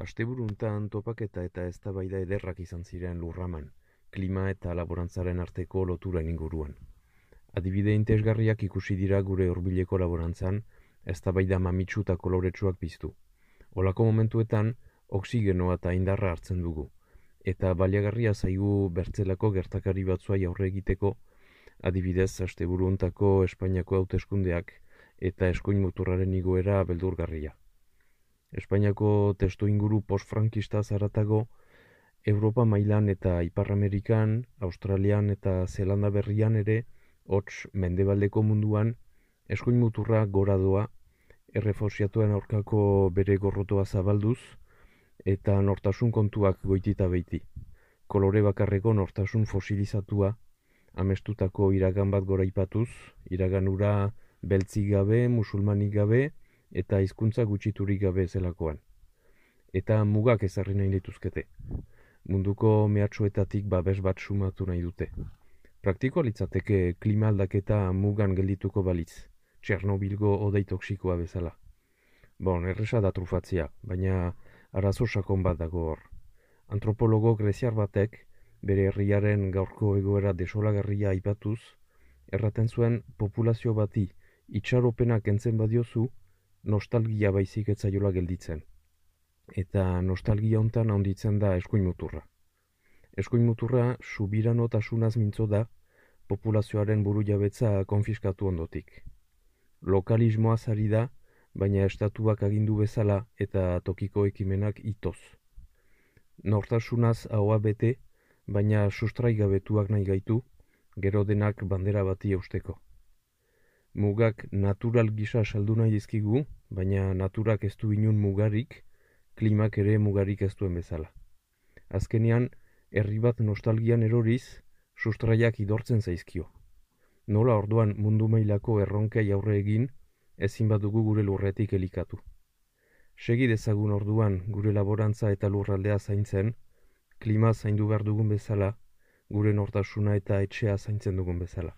Asteburuntan topaketa eta eztabaida ederrak izan ziren lurraman, klima eta laborantzaren arteko loturen inguruan. Adibide intesgarriak ikusi dira gure hurbileko laborantzan, eztabaida mamitsu eta koloretsuak piztu. Olako momentuetan, oksigenoa eta indarra hartzen dugu, eta baliagarria zaigu bertzelako gertakari batzua aurre egiteko, adibidez asteburuntako Espainiako hauteskundeak eta eskuin muturraren igoera beldurgarria. Espainiako testu inguru postfrankista zaratago, Europa mailan eta Ipar Amerikan, Australian eta Zelanda berrian ere, hots mendebaldeko munduan, eskuin muturra gora doa, erreforziatuen aurkako bere gorrotoa zabalduz, eta nortasun kontuak goitita beiti. Kolore bakarreko nortasun fosilizatua, amestutako iragan bat gora ipatuz, iragan ura beltzik gabe, musulmanik gabe, eta hizkuntza gutxiturik gabe zelakoan. Eta mugak ezarri nahi dituzkete. Munduko mehatxoetatik babes bat sumatu nahi dute. Praktikoa litzateke klima aldaketa mugan geldituko balitz, Txernobilgo odei toksikoa bezala. Bon, erresa da trufatzia, baina arazo sakon bat dago hor. Antropologo greziar batek, bere herriaren gaurko egoera desolagarria aipatuz, erraten zuen populazio bati itxaropenak entzen badiozu, nostalgia baizik etzaiola gelditzen. Eta nostalgia hontan handitzen da eskuin muturra. Eskuin muturra subiranotasunaz mintzo da populazioaren buru jabetza konfiskatu ondotik. Lokalismoa zari da, baina estatuak agindu bezala eta tokiko ekimenak itoz. Nortasunaz haua bete, baina sustraigabetuak nahi gaitu, gero denak bandera bati eusteko. Mugak natural gisa saldu nahi dizkigu, baina naturak ez du inun mugarik, klimak ere mugarik ez duen bezala. Azkenean, herri bat nostalgian eroriz, sustraiak idortzen zaizkio. Nola orduan mundu mailako erronkei aurre egin, ezin badugu gure lurretik elikatu. Segi dezagun orduan gure laborantza eta lurraldea zaintzen, klima zaindu behar dugun bezala, gure nortasuna eta etxea zaintzen dugun bezala.